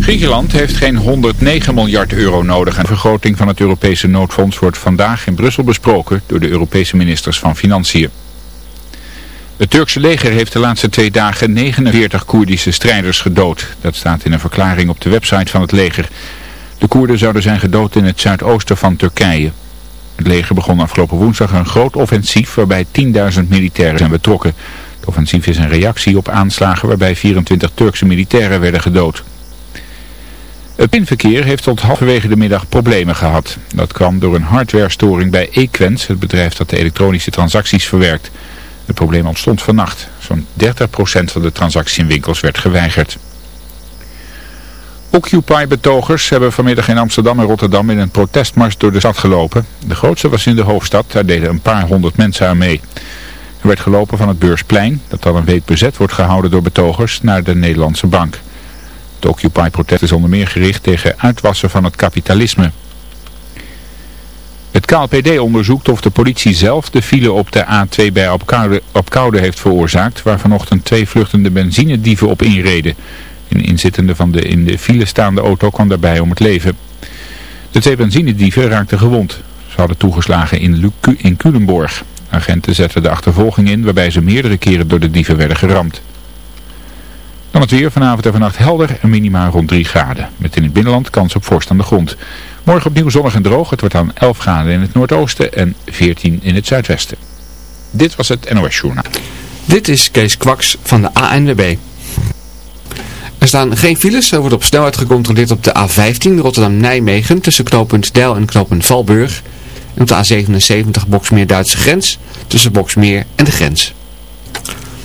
Griekenland heeft geen 109 miljard euro nodig. Een vergroting van het Europese noodfonds wordt vandaag in Brussel besproken door de Europese ministers van Financiën. Het Turkse leger heeft de laatste twee dagen 49 Koerdische strijders gedood. Dat staat in een verklaring op de website van het leger. De Koerden zouden zijn gedood in het zuidoosten van Turkije. Het leger begon afgelopen woensdag een groot offensief waarbij 10.000 militairen zijn betrokken. Het offensief is een reactie op aanslagen waarbij 24 Turkse militairen werden gedood. Het pinverkeer heeft tot halverwege de middag problemen gehad. Dat kwam door een hardwarestoring bij Equens, het bedrijf dat de elektronische transacties verwerkt. Het probleem ontstond vannacht. Zo'n 30% van de transacties in winkels werd geweigerd. Occupy-betogers hebben vanmiddag in Amsterdam en Rotterdam in een protestmars door de stad gelopen. De grootste was in de hoofdstad, daar deden een paar honderd mensen aan mee. Er werd gelopen van het Beursplein, dat al een week bezet wordt gehouden door betogers, naar de Nederlandse bank. Het Occupy-protest is onder meer gericht tegen uitwassen van het kapitalisme. Het KLPD onderzoekt of de politie zelf de file op de A2 bij Opkoude heeft veroorzaakt, waar vanochtend twee vluchtende benzinedieven op inreden. Een inzittende van de in de file staande auto kwam daarbij om het leven. De twee benzinedieven raakten gewond. Ze hadden toegeslagen in, in Culemborg. Agenten zetten de achtervolging in waarbij ze meerdere keren door de dieven werden geramd. Dan het weer vanavond en vannacht helder en minimaal rond 3 graden. Met in het binnenland kans op vorst aan de grond. Morgen opnieuw zonnig en droog. Het wordt dan 11 graden in het noordoosten en 14 in het zuidwesten. Dit was het NOS Journaal. Dit is Kees Kwaks van de ANWB. Er staan geen files. Er wordt op snelheid gecontroleerd op de A15 Rotterdam-Nijmegen tussen knooppunt Del en knooppunt Valburg. En op de A77 Boksmeer-Duitse grens tussen Boksmeer en de grens.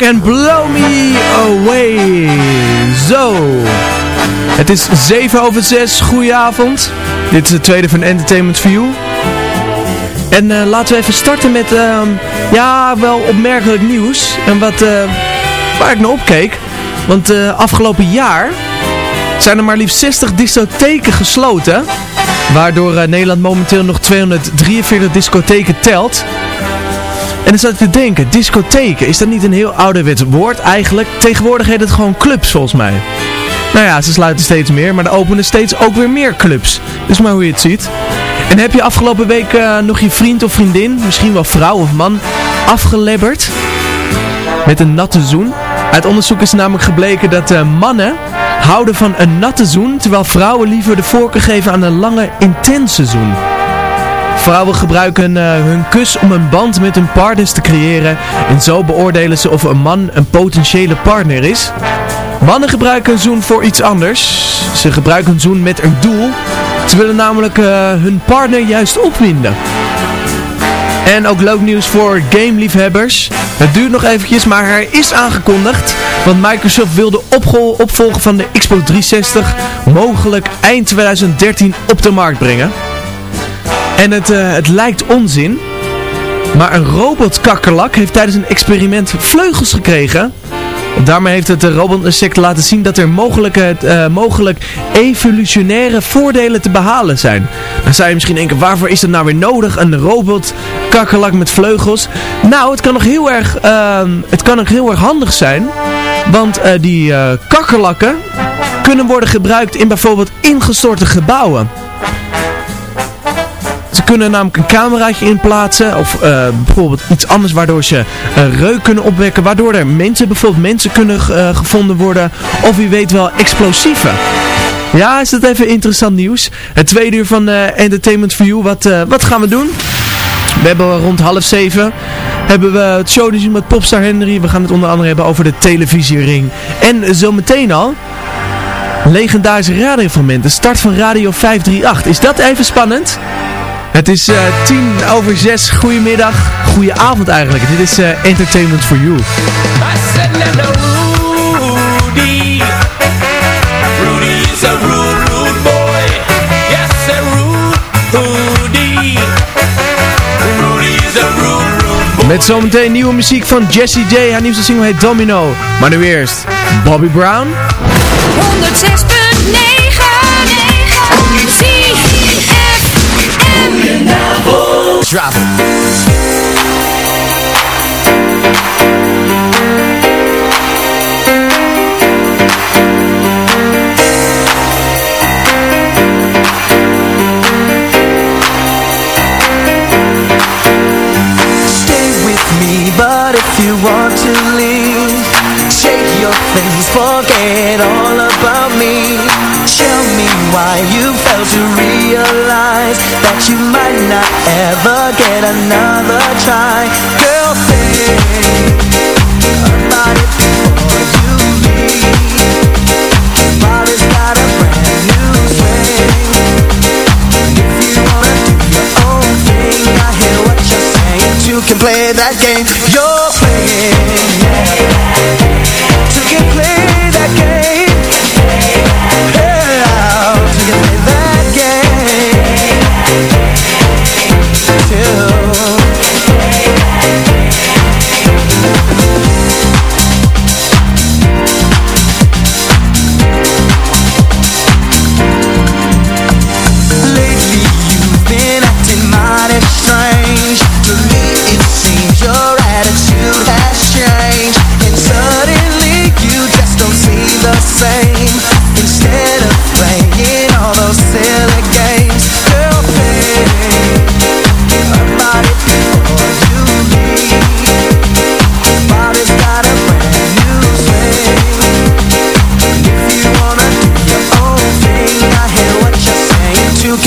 En Blow Me Away. Zo. Het is 7 over 6. Goedenavond. Dit is het tweede van Entertainment View. En uh, laten we even starten met, uh, ja, wel opmerkelijk nieuws. En wat, uh, waar ik naar opkeek. Want uh, afgelopen jaar zijn er maar liefst 60 discotheken gesloten. Waardoor Nederland momenteel nog 243 discotheken telt. En dan zat ik te denken, discotheken, is dat niet een heel ouderwets woord eigenlijk? Tegenwoordig heet het gewoon clubs volgens mij. Nou ja, ze sluiten steeds meer, maar er openen steeds ook weer meer clubs. Dus maar hoe je het ziet. En heb je afgelopen week uh, nog je vriend of vriendin, misschien wel vrouw of man, afgelebberd? Met een natte zoen? Uit onderzoek is namelijk gebleken dat uh, mannen houden van een natte zoen, terwijl vrouwen liever de voorkeur geven aan een lange, intense zoen. Vrouwen gebruiken uh, hun kus om een band met hun partners te creëren en zo beoordelen ze of een man een potentiële partner is. Mannen gebruiken een zoen voor iets anders. Ze gebruiken een zoen met een doel. Ze willen namelijk uh, hun partner juist opwinden. En ook leuk nieuws voor gameliefhebbers. Het duurt nog eventjes, maar er is aangekondigd. Want Microsoft wil de opvolger van de Xbox 360 mogelijk eind 2013 op de markt brengen. En het, uh, het lijkt onzin. Maar een robotkakkerlak heeft tijdens een experiment vleugels gekregen. Daarmee heeft het robotinsect laten zien dat er mogelijk, uh, mogelijk evolutionaire voordelen te behalen zijn. Dan zou je misschien denken, waarvoor is het nou weer nodig? Een robotkakkerlak met vleugels? Nou, het kan nog heel erg, uh, het kan nog heel erg handig zijn. Want die kakkerlakken kunnen worden gebruikt in bijvoorbeeld ingestorte gebouwen. Ze kunnen namelijk een cameraatje inplaatsen of uh, bijvoorbeeld iets anders waardoor ze uh, reuk kunnen opwekken. Waardoor er mensen, bijvoorbeeld mensen kunnen uh, gevonden worden of wie weet wel explosieven. Ja, is dat even interessant nieuws. Het tweede uur van Entertainment for You. Wat, wat gaan we doen? We hebben rond half zeven hebben we het shownieuws met Popstar Henry. We gaan het onder andere hebben over de televisiering. En zometeen al legendarische radiofragmenten. Start van Radio 538. Is dat even spannend? Het is uh, tien over zes. Goedemiddag. Goedenavond eigenlijk. Dit is uh, Entertainment for You. Is a boy. Yes, a. Met zometeen nieuwe muziek van Jesse J. Haar nieuwste single heet Domino. Maar nu eerst Bobby Brown. 106.9 Drop Stay with me, but if you want to leave Take your things, forget all about me me why you failed to realize That you might not ever get another try. Girl, it before you leave. Body's got a brand new swing If you wanna do your own thing I hear what you're saying. You can play that game. You're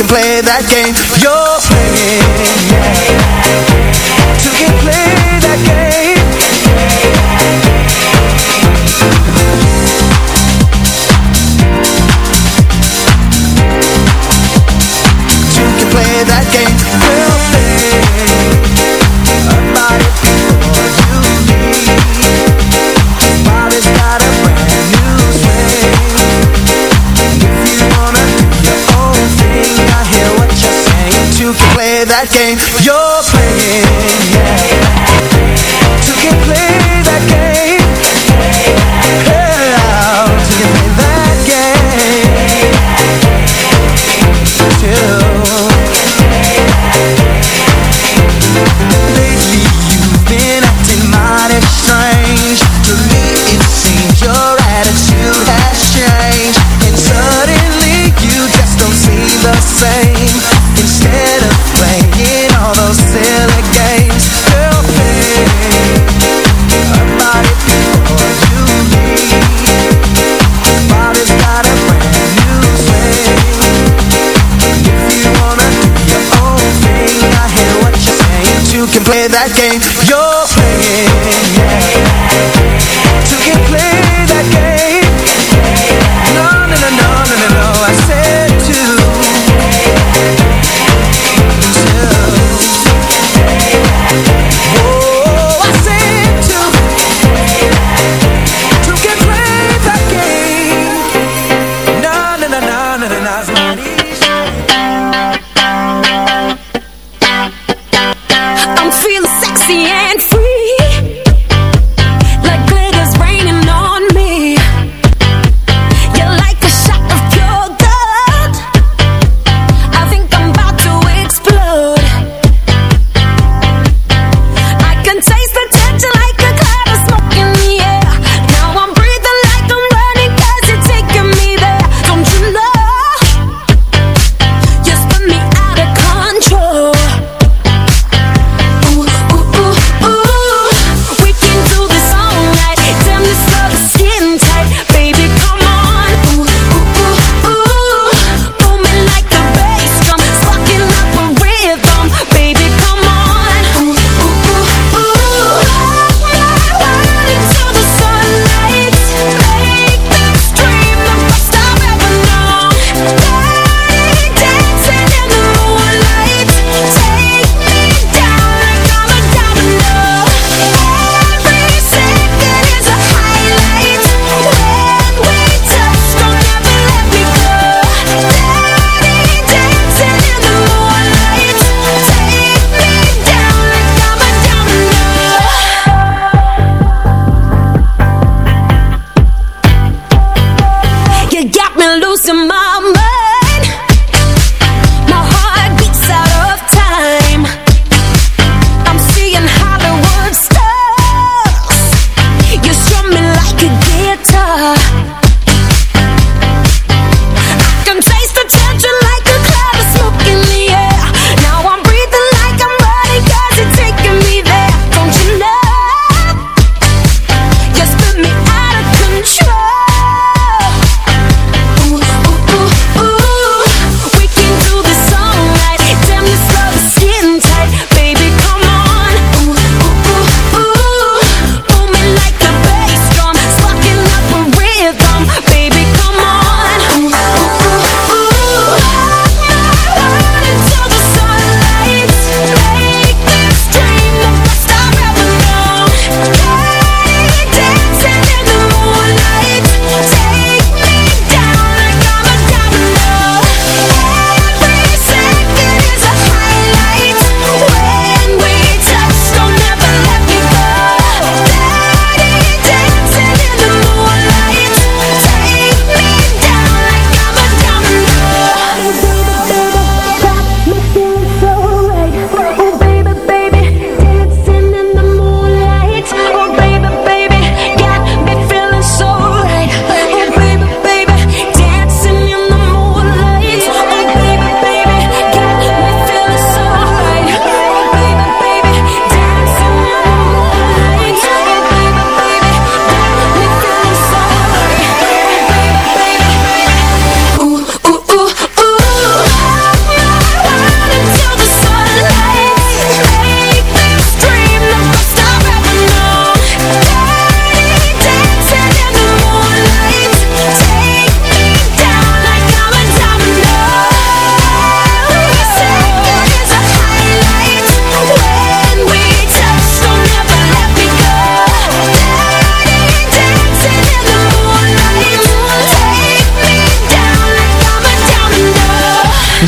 can play that game. Game play that game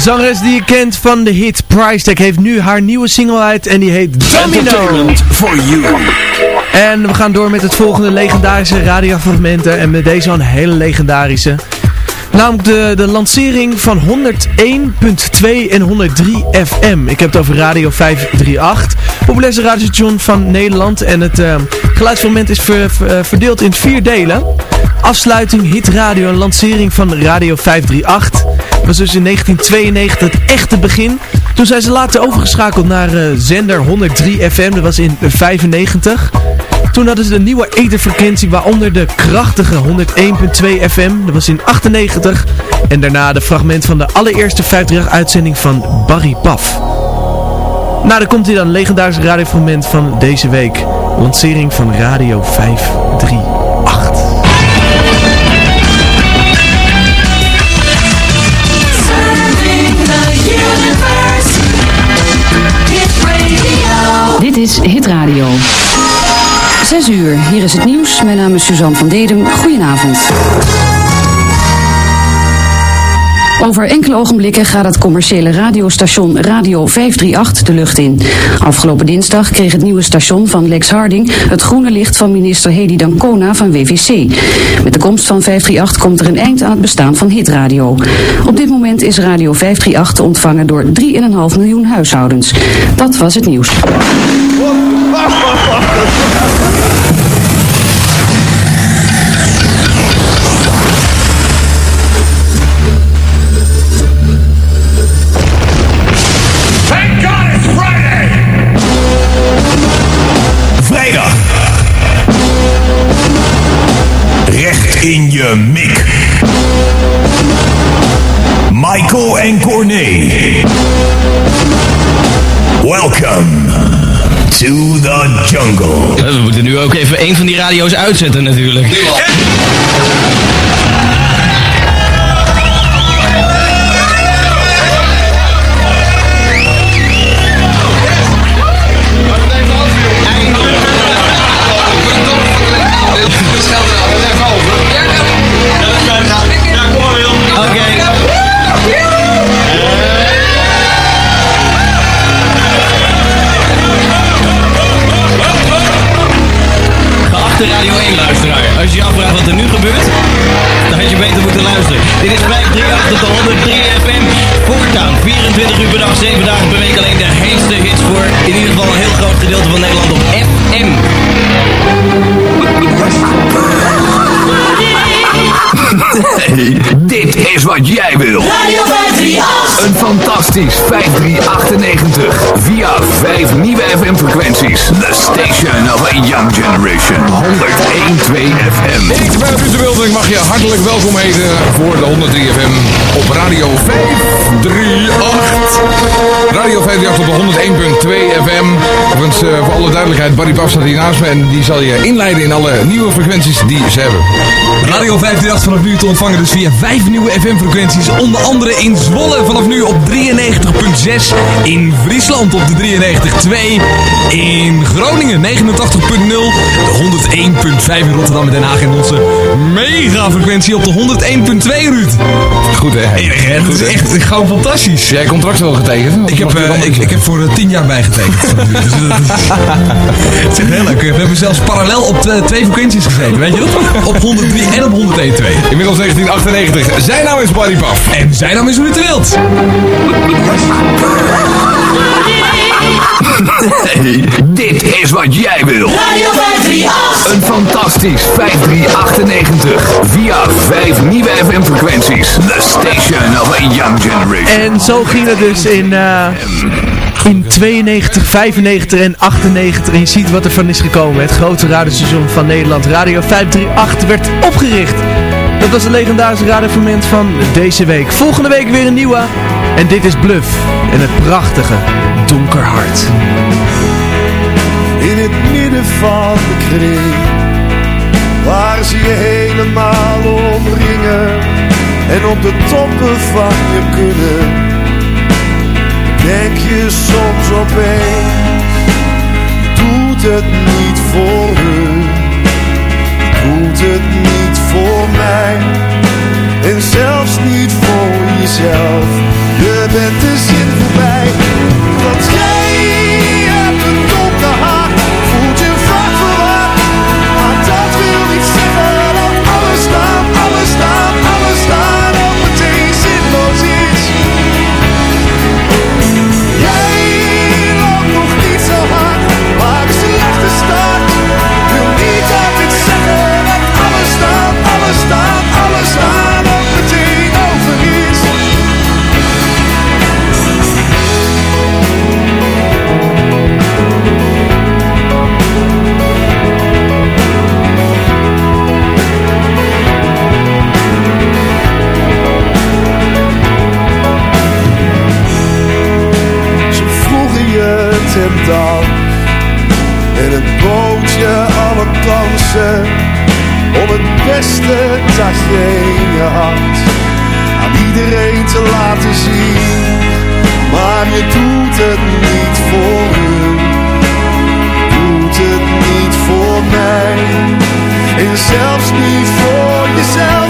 zangeres die je kent van de hit Price Tag heeft nu haar nieuwe single uit en die heet Domino. for you. En we gaan door met het volgende legendarische radiofragmenten en met deze een hele legendarische. Namelijk de, de lancering van 101.2 en 103 FM. Ik heb het over Radio 538. Populairste radiostation van Nederland. En het uh, is ver, verdeeld in vier delen. Afsluiting, hitradio en lancering van Radio 538. was dus in 1992 het echte begin. Toen zijn ze later overgeschakeld naar uh, zender 103 FM. Dat was in 95. Toen hadden ze de nieuwe etherfrequentie, waaronder de krachtige 101.2 FM. Dat was in 98. En daarna de fragment van de allereerste 538-uitzending van Barry Paf. Nou, dan komt hij dan, legendarische radiofragment van deze week. Lancering van Radio 538. Dit is Hit Radio. 6 uur, hier is het nieuws. Mijn naam is Suzanne van Dedem. Goedenavond. Over enkele ogenblikken gaat het commerciële radiostation Radio 538 de lucht in. Afgelopen dinsdag kreeg het nieuwe station van Lex Harding het groene licht van minister Hedy Dancona van WVC. Met de komst van 538 komt er een eind aan het bestaan van hitradio. Op dit moment is Radio 538 te ontvangen door 3,5 miljoen huishoudens. Dat was het nieuws. in je mik. Michael en Corné. Welcome to the jungle. We moeten nu ook even een van die radio's uitzetten natuurlijk. Wat jij wil. Radio 538. Een fantastisch 5398 via 5 nieuwe FM-frequenties. The station of a young generation. 101.2 FM. Ik ben Ruud de Wilde. Ik mag je hartelijk welkom heten voor de 103 FM op Radio 538. Radio 538 op de 101.2 FM. Uh, voor alle duidelijkheid, Barry Paf staat hier naast me en die zal je inleiden in alle nieuwe frequenties die ze hebben. Radio 538 vanaf nu te ontvangen dus via vijf nieuwe FM-frequenties. Onder andere in Zwolle vanaf nu op 93.6. In Friesland op de 93.2. In Groningen 89.0. De 101.5 in Rotterdam en Den Haag. En onze mega-frequentie op de 101.2 Ruud. Goed hè? Dat is echt gewoon fantastisch. Jij contract wel getekend? Ik heb, uh, ik, ik heb voor uh, 10 jaar bijgetekend. dus, uh, het is echt heel leuk. We hebben zelfs parallel op twee frequenties gezeten. Weet je dat? Op 103 en op 101.2. Inmiddels 1998. Zijn naam is Barry Paf. En zijn naam is Ruud de Wild. Nee, dit is wat jij wil. Radio 538. Een fantastisch 5398 via 5 nieuwe FM-frequenties. The station of a young generation. En zo ging het dus in, uh, in 92, 95 en 98. En je ziet wat er van is gekomen. Het grote radiostation van Nederland, Radio 538, werd opgericht. Dat was het legendarische radiomoment van deze week. Volgende week weer een nieuwe. En dit is Bluff. En het prachtige Donker Hart. In het midden van de kring. Waar ze je helemaal omringen. En op de toppen van je kunnen. Denk je soms opeens. Doet het niet voor hun. Doet het niet voor mij. En zelfs niet voor jezelf. Je bent de zin voorbij. Wat jij. Geen je in Aan iedereen te laten zien Maar je doet het niet voor hun. Doet het niet voor mij. En zelfs niet voor jezelf.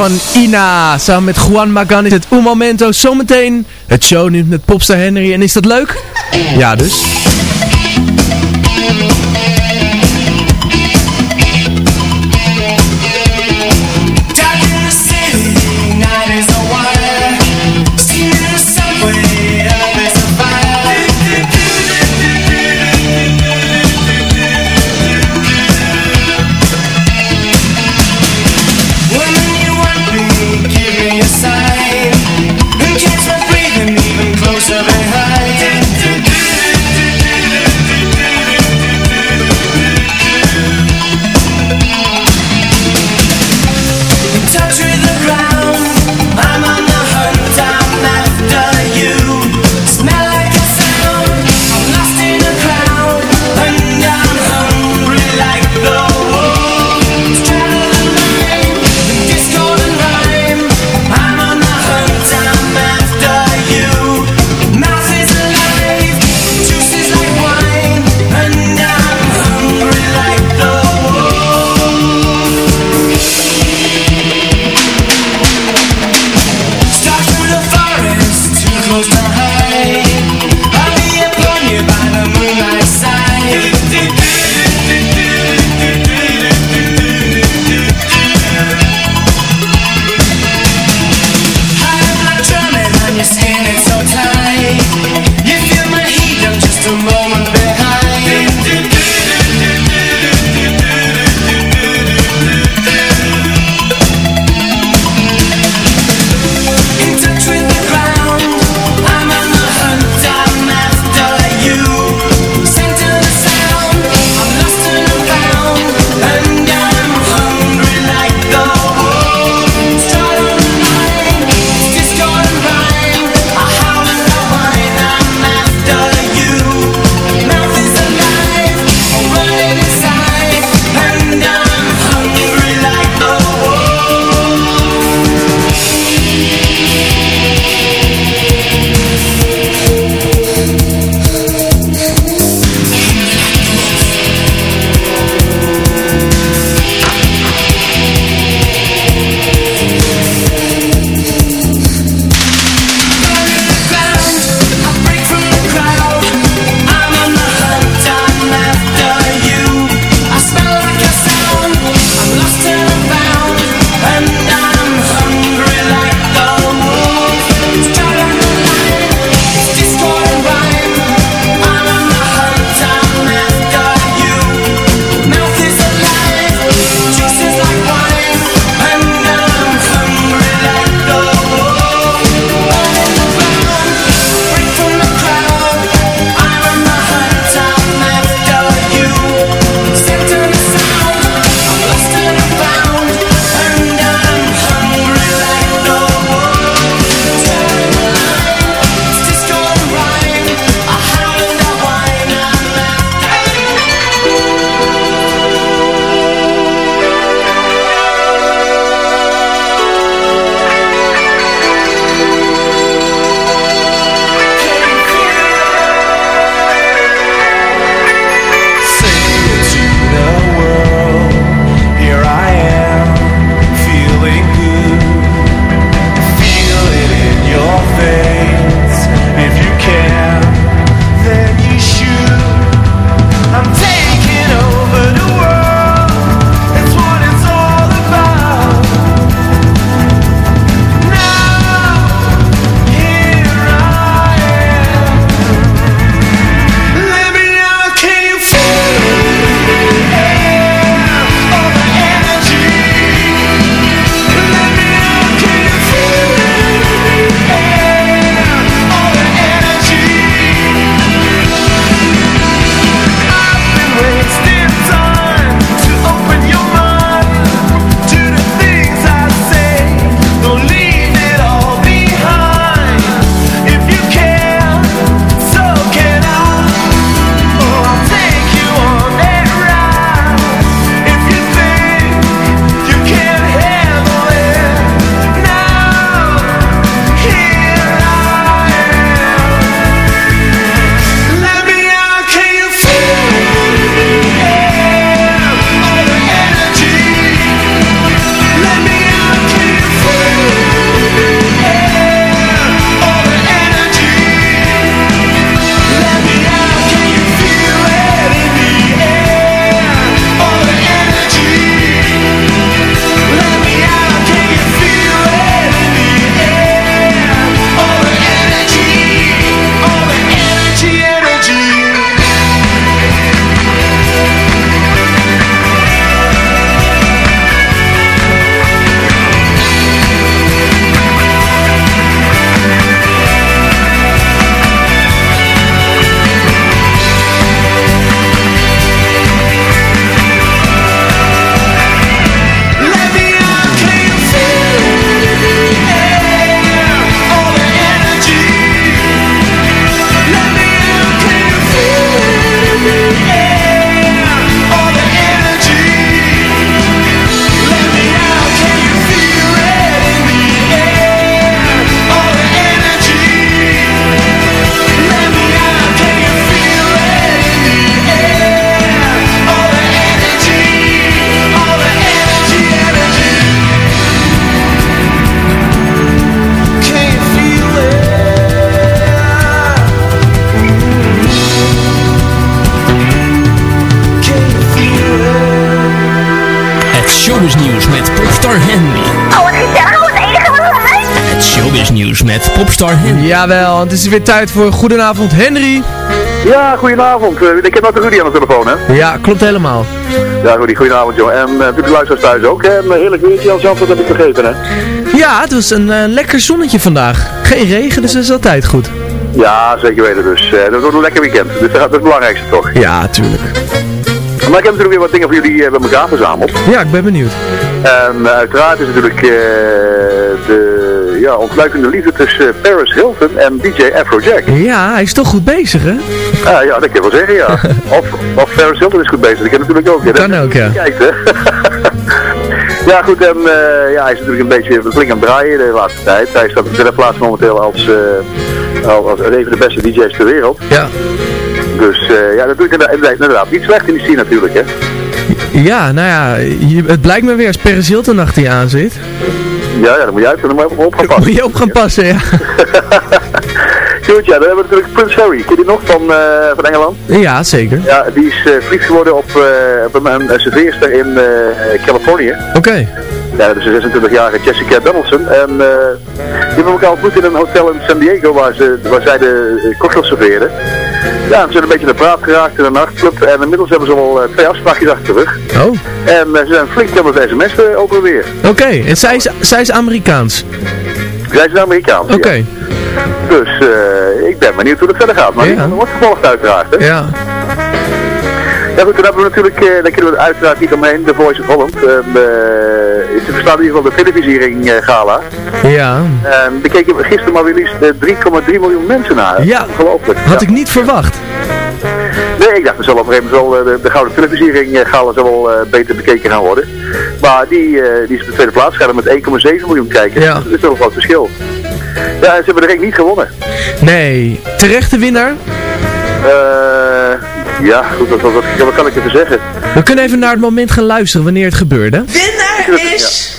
van Ina. Samen met Juan Magan is het Un Momento. Zometeen het shownieuws met Popstar Henry. En is dat leuk? Ja, dus. Jawel, het is weer tijd voor Goedenavond Henry. Ja, goedenavond. Eh, Ik heb nog de Rudy aan de telefoon, hè? Ja, klopt helemaal. Ja, Rudy, goedenavond, joh. En uh, natuurlijk de luisteraars thuis ook. hè. Een heerlijk weertje als Zandvoort heb ik vergeten, hè? Ja, het was een eh, lekker zonnetje vandaag. Geen regen, dus dat is altijd goed. Ja, zeker weten dus. Eh, dat wordt een lekker weekend. Dus dat dat is het belangrijkste, toch? Ja, tuurlijk. Maar ik heb natuurlijk weer wat dingen voor jullie eh, bij elkaar verzameld. Ja, ik ben benieuwd. En uiteraard is natuurlijk de ja, ontluikende liefde tussen Paris Hilton en DJ Afrojack. Ja, hij is toch goed bezig, hè? Ja, dat kan je wel zeggen, ja. of, of Paris Hilton is goed bezig, dat kan natuurlijk ook. Ja. Kan ook, ja. Kijkt, hè. ja, goed, en ja, hij is natuurlijk een beetje flink aan het draaien de laatste tijd. Hij staat op de plaats momenteel als, als een van de beste DJ's ter wereld. Ja. Dus uh, ja, dat doet inderdaad, inderdaad niet slecht in die scene natuurlijk, hè? Ja, nou ja, je, het blijkt me weer als Paris Hilton achter je aan zit. Ja, ja, dan moet dan moet je op gaan passen. Moet je op gaan passen, ja. Goed, ja, dan hebben we natuurlijk Prince Harry. Ken je die nog van, uh, van Engeland? Ja, zeker. Ja, die is uh, geworden op, uh, op serveerster in Californië. Oké. Okay. Ja, dat is een 26-jarige Jessica Donaldson. En die hebben elkaar ontmoet in een hotel in San Diego waar, ze, waar zij de cocktails serveerden. Ja, ze zijn een beetje de praat geraakt in een nachtclub. En inmiddels hebben ze al twee afspraakjes achter de rug. Oh. En ze zijn flink aan het sms'en ook alweer. Oké, okay. en zij is, zij is Amerikaans? Zij is Amerikaans, Oké. Okay. Ja. Dus uh, ik ben benieuwd hoe het verder gaat. Maar ja. wordt gevolgd uiteraard. Hè? Ja. Ja goed, dan hebben we natuurlijk, uh, daar kunnen we uiteraard niet omheen, The Voice of Holland. Uh, uh, er bestaat in ieder geval de televisiering uh, gala. Ja. En uh, bekeken we gisteren maar weer liefst 3,3 miljoen mensen naar. Ja, Ongelooflijk. Had ja. ik niet verwacht. Nee, ik dacht er zal op een gegeven moment wel de, de gouden televisiering gala zal wel beter bekeken gaan worden. Maar die, die is op de tweede plaats gegaan met 1,7 miljoen kijkers. Ja. Dat is toch een groot verschil. Ja, ze hebben de ring niet gewonnen. Nee. Terechte winnaar? Uh, ja, goed, wat, wat, wat, kan ik even zeggen? We kunnen even naar het moment gaan luisteren wanneer het gebeurde. Winnaar is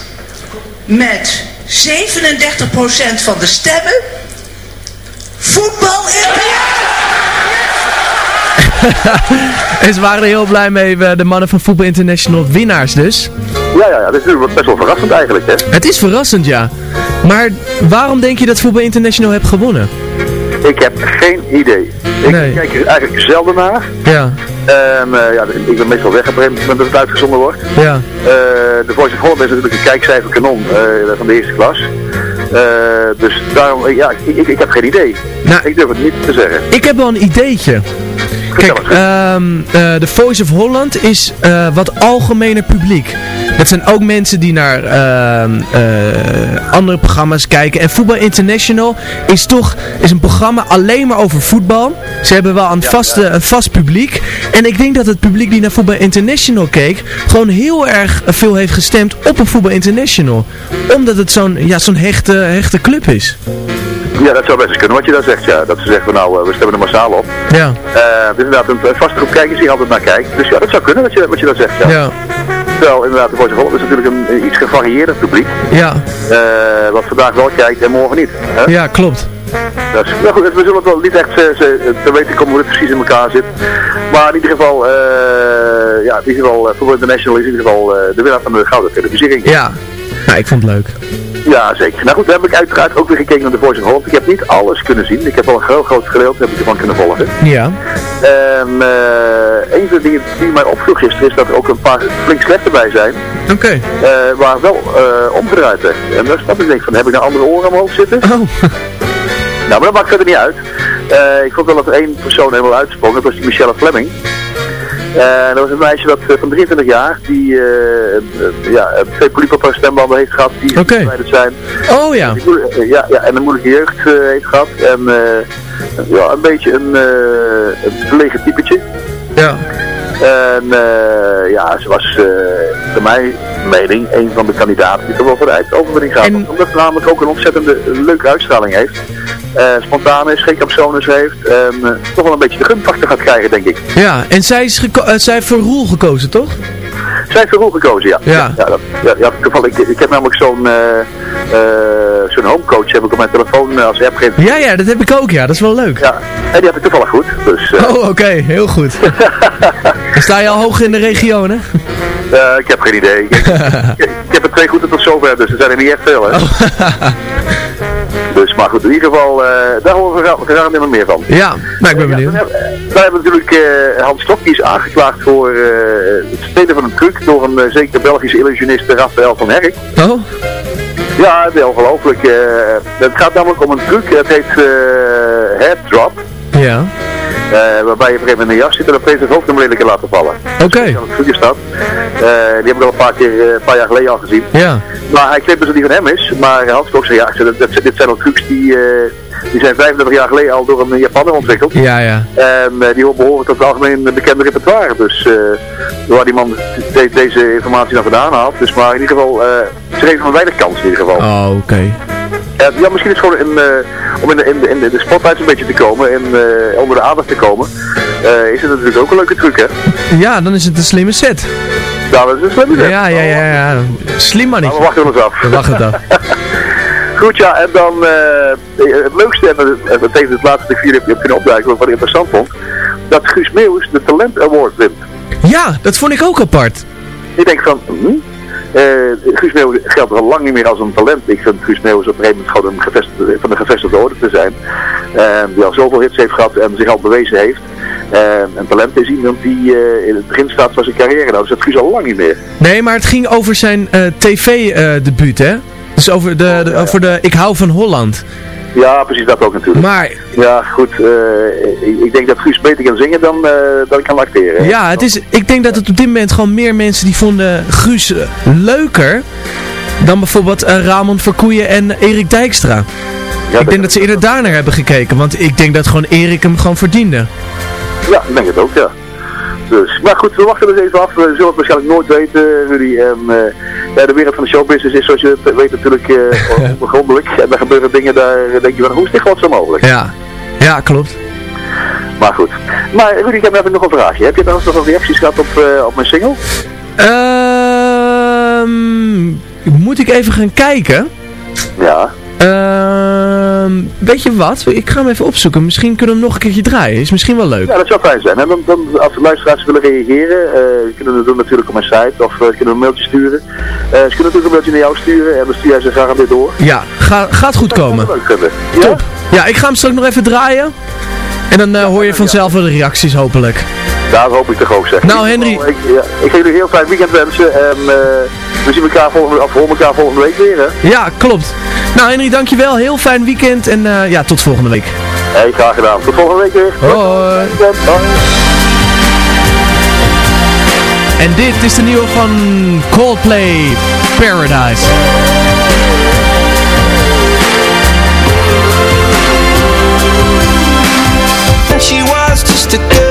met 37% van de stemmen voetbal en ze waren er heel blij mee, de mannen van Voetbal International winnaars dus. Ja, ja, ja, dat is best wel verrassend eigenlijk, hè? Het is verrassend, ja. Maar waarom denk je dat Voetbal International heeft gewonnen? Ik heb geen idee. Ik nee. kijk er eigenlijk zelden naar. Ja. En uh, ja, ik ben meestal weg op een moment dat het uitgezonden wordt. Ja. Uh, de Voice of Holland is natuurlijk een kijkcijfer kanon uh, van de eerste klas. dus daarom, ja, ik, ik, ik, heb geen idee. Nou, ik durf het niet te zeggen. Ik heb wel een ideetje. Kijk, um, uh, The Voice of Holland is uh, wat algemener publiek. Dat zijn ook mensen die naar uh, andere programma's kijken. En Voetbal International is toch is een programma alleen maar over voetbal. Ze hebben wel een, vaste, een vast publiek. En ik denk dat het publiek die naar Voetbal International keek... gewoon heel erg veel heeft gestemd op een Voetbal International. Omdat het zo'n ja, zo'n hechte, hechte club is. Ja, dat zou best eens kunnen wat je dan zegt, ja. Dat ze zeggen van nou, we stemmen er massaal op. Ja. Uh, het is inderdaad een vaste groep kijkers die altijd naar kijkt. Dus ja, dat zou kunnen wat je, wat je dan zegt, ja. ja. Terwijl inderdaad de Voice of is natuurlijk een iets gevarieerder publiek. Ja. Uh, wat vandaag wel kijkt en morgen niet. Hè? Ja, klopt. Dus, nou goed, we zullen het wel niet echt ze, ze, te weten komen hoe het precies in elkaar zit. Maar in ieder geval, uh, ja, in ieder geval, Football International is in ieder geval de winnaar van de gouden televisiering. Ja, nou, ik vond het leuk. Ja, zeker. Nou goed, dan heb ik uiteraard ook weer gekeken naar de Voice of Holland. Ik heb niet alles kunnen zien. Ik heb wel een heel groot gedeelte heb ik ervan kunnen volgen. Ja. Uh, een van de dingen die mij opvroeg gisteren is dat er ook een paar flink slechte bij zijn. Oké. Okay. Uh, waar wel uh, omgedraaid werd. En daar snap ik denk van, heb ik nou andere oren aan mijn hoofd zitten? Oh. nou, maar dat maakt verder niet uit. ik vond wel dat er één persoon helemaal uitsprong. Dat was die Michelle Fleming. Uh, dat was een meisje dat, uh, van 23 jaar die uh, ja, twee haar stembanden heeft gehad die okay. zijn. Oh ja. Die, ja, ja, en een moeilijke jeugd heeft gehad. En ja, een beetje een, een verlegen typetje. Ja. En ja, ze was bij mijn mening een van de kandidaten die toch wel voor de gaat. En... Omdat ze namelijk ook een ontzettende leuke uitstraling heeft. Spontaan is, geen capsones heeft en uh, toch wel een beetje de gunfactor gaat krijgen, denk ik. Ja, en zij, is uh, zij heeft voor Roel gekozen, toch? Zij heeft voor Roel gekozen, ja. Ja. ja, dat, ja, ja toevallig, ik, ik heb namelijk zo'n zo'n homecoach heb ik op mijn telefoon als app gegeven. Ja, ja, dat heb ik ook, ja. Dat is wel leuk. Ja, en die heb ik toevallig goed. Dus, oh, oké. Okay, heel goed. Dan sta je al hoog in de regio, hè? Eh, ik heb geen idee. Ik, ik, ik heb er twee goede tot zover, dus er zijn er niet echt veel. Hè? Dus, maar goed, in ieder geval, eh, daar horen we graag nog meer van. Ja, nou ik ben benieuwd. Dan hebben we natuurlijk eh, Hans Klok, die is aangeklaagd voor eh, het stelen van een truc door een uh, zeker Belgische illusionist Rafael van Herk. Oh? Ja, het is ongelooflijk. Uh, het gaat namelijk om een truc, het heet uh, head drop. Ja. Uh, waarbij je op een gegeven moment in een jas zit en opeens het hoofd hem kan laten vallen. Oké. Okay. Is dat. die heb ik al een paar keer, een paar jaar geleden al gezien. Ja. Maar hij claimt dus dat die van hem is. Maar Hans Klok zei, ja, dat, dat, dit zijn al trucs die... Die zijn 35 jaar geleden al door een Japaner ontwikkeld. Ja, ja. En uh, die behoren tot het algemeen bekende repertoire. Dus uh, waar die man de deze informatie dan gedaan had. Dus maar in ieder geval, uh, ze geven hem weinig kans in ieder geval. Oh, oké. Okay. Ja, misschien is het gewoon in, om in de, in, de, in de spotlight een beetje te komen en onder de aandacht te komen. is het natuurlijk ook een leuke truc, hè? Ja, dan is het een slimme set. Ja, dat is een slimme set. Ja, ja, ja. ja. Slim man niet. Nou, we wachten eens af. We wachten het af. Goed, ja, en dan uh, het leukste, en dat heeft het laatste vier heb, heb kunnen opduiken, wat ik interessant vond, dat Guus Meeuwis de Talent Award wint. Ja, dat vond ik ook apart. Ik denk van, hm? Uh, Guus Meeuwis geldt al lang niet meer als een talent. Ik vind Guus Meeuwis op een gegeven moment gewoon een gevestigde, van de gevestigde orde te zijn. Uh, die al zoveel hits heeft gehad en zich al bewezen heeft. Uh, een talent is iemand die in het begin staat van zijn carrière. Nou, dus dat Guus al lang niet meer. Nee, maar het ging over zijn tv-debuut, hè? Dus over de, de, over de Ik hou van Holland. Ja, precies dat ook natuurlijk. Maar... Ja, goed. Uh, ik, denk dat Guus beter kan zingen dan, uh, dan ik kan acteren. Ja, het is, ik denk dat het op dit moment gewoon meer mensen die vonden Guus leuker dan bijvoorbeeld uh, Ramon Verkoeien en Erik Dijkstra. Ja, ik denk dat ze eerder daarnaar hebben gekeken, want ik denk dat gewoon Erik hem gewoon verdiende. Ja, ik denk het ook, ja. Dus. Maar goed, we wachten dus even af. We zullen het waarschijnlijk nooit weten, Rudy. En uh, ja, de wereld van de showbusiness is, zoals je het weet, natuurlijk uh, ongrondelijk. En er gebeuren dingen, daar denk je van, hoe is dit zo mogelijk? Ja, ja klopt. Maar goed. Maar Rudy, ik heb even nog een vraagje. Heb je trouwens nog reacties gehad op, uh, op mijn single? Ehm moet ik even gaan kijken? Ja. Ehm weet je wat? Ik ga hem even opzoeken. Misschien kunnen we hem nog een keertje draaien. Is misschien wel leuk. Ja, dat zou fijn zijn. En dan, dan, als de luisteraars willen reageren, uh, kunnen we doen natuurlijk op mijn site of uh, kunnen we een mailtje sturen. Uh, ze kunnen natuurlijk een mailtje naar jou sturen en dan stuur jij ze graag weer door. Ja, ga, gaat goed komen. Ja? Top. Ja, ik ga hem straks nog even draaien. En dan uh, hoor je vanzelf wel de reacties hopelijk. Daar hoop ik toch ook zeg. Nou Henry. Ik, ja, ik ga jullie een heel fijn weekend wensen en we zien elkaar volgende, of elkaar volgende week weer hè. Ja, klopt. Nou Henry, dankjewel. Heel fijn weekend en uh, ja, tot volgende week. Hey, graag gedaan. Tot volgende week weer. Hoi. En dit is de nieuwe van Coldplay, Paradise. She was just a girl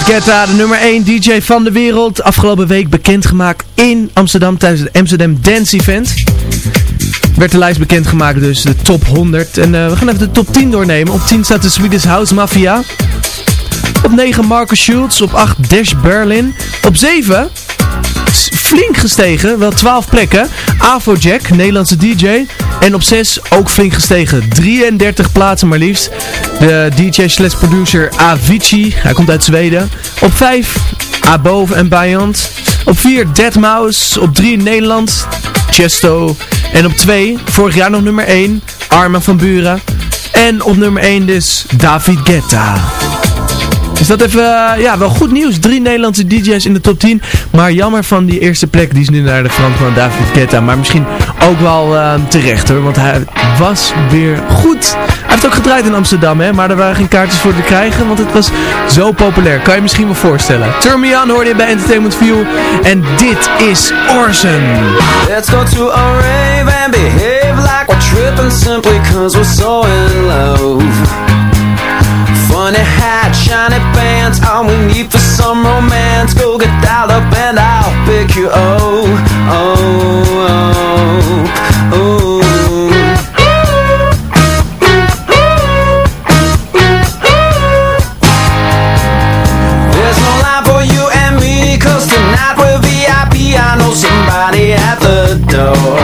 David Guetta, de nummer 1 DJ van de wereld. Afgelopen week bekendgemaakt in Amsterdam tijdens het Amsterdam Dance Event. Werd de lijst bekendgemaakt, dus de top 100. En eh, we gaan even de top 10 doornemen. Op 10 staat de Swedish House Mafia. Op 9 Marcus Schultz. Op 8 Dash Berlin. Op 7 s- flink gestegen, wel 12 plekken. Afrojack, Nederlandse DJ. En op 6 ook flink gestegen, 33 plaatsen maar liefst. De DJ slash producer Avicii, hij komt uit Zweden. Op 5 Above en Beyond. Op 4 Deadmau5. Op 3 Nederland, Chesto. En op 2, vorig jaar nog nummer 1, Arma van Buren. En op nummer 1 dus David Guetta. Is dat even, eh, ja, wel goed nieuws. Drie Nederlandse DJ's in de top 10. Maar jammer van die eerste plek, die is nu naar de Fransman David Guetta. Maar misschien ook wel eh, terecht hoor, want hij was weer goed. Hij heeft ook gedraaid in Amsterdam, hè, maar er waren geen kaartjes voor te krijgen, want het was zo populair. Kan je je misschien wel voorstellen. Turn Me On hoorde je bij Entertainment View. En dit is Orson. Let's go to a rave and behave like we're tripping simply cause we're so in love. Funny hat, shiny pants, all we need for some romance. Go get dialed up and I'll pick you oh, oh, oh, oh. There's no line for you and me, cause tonight we're VIP. I know somebody at the door.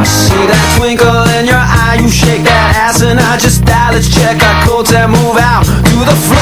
I see that twinkle in your eye, you shake that ass and I just Let's check our coats and move out to the floor.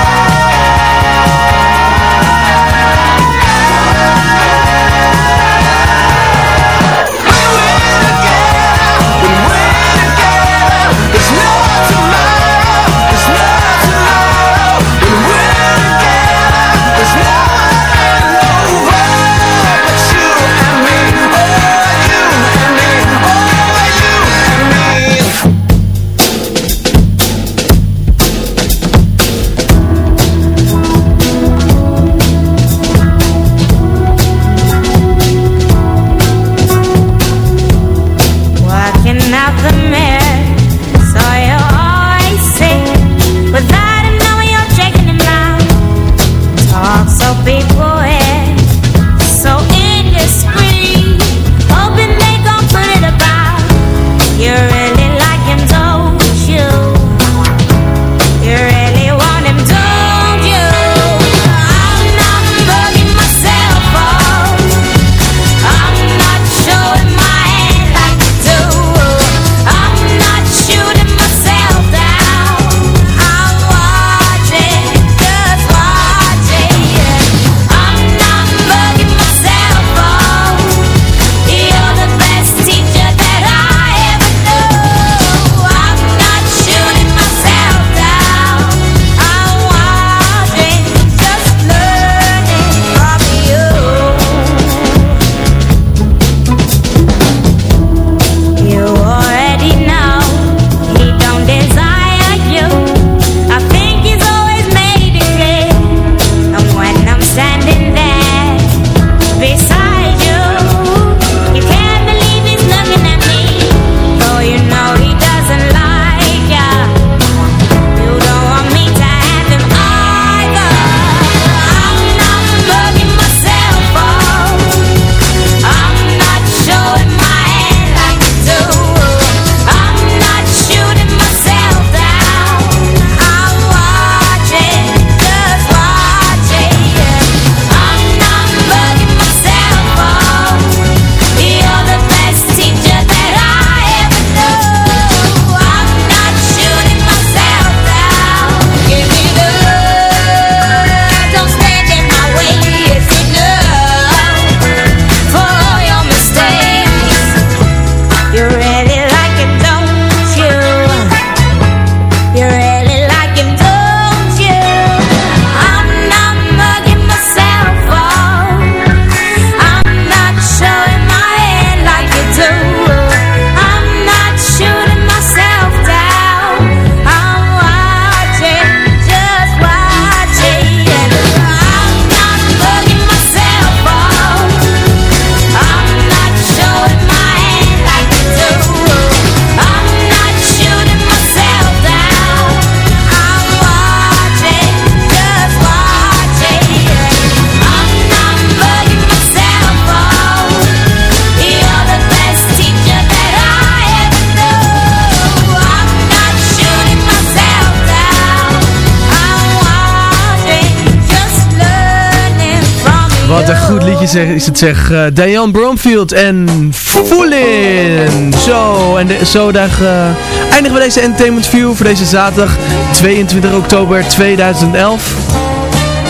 Je zeg, is het zeg. Uh, Diane Bromfield en Foolin. Zo, en de, zo daar, uh, eindigen we deze Entertainment View voor deze zaterdag 22 oktober 2011.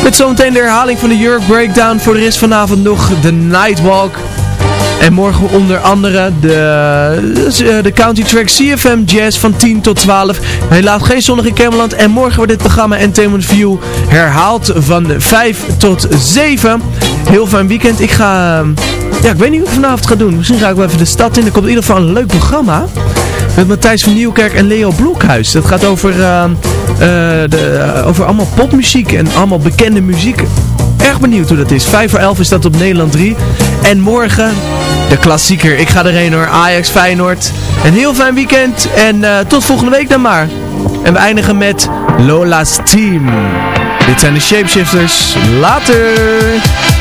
Met zometeen de herhaling van de Jurk Breakdown. Voor de rest vanavond nog de Nightwalk. En morgen onder andere de, de County Track CFM Jazz van 10 tot 12. Helaas geen zonnig in Camerland. En morgen wordt dit programma Entertainment View herhaald van 5 tot 7. Heel fijn weekend. Ik ga... Ja, ik weet niet wat ik vanavond ga doen. Misschien ga ik wel even de stad in. Er komt in ieder geval een leuk programma. Met Matthijs van Nieuwkerk en Leo Blokhuis. Dat gaat over, uh, uh, de, over allemaal popmuziek en allemaal bekende muziek. Erg benieuwd hoe dat is. 5 voor 11 is dat op Nederland 3. En morgen de klassieker. Ik ga erheen hoor. Ajax Feyenoord. Een heel fijn weekend. En uh, tot volgende week dan maar. En we eindigen met Lola's Team. Dit zijn de Shapeshifters. Later!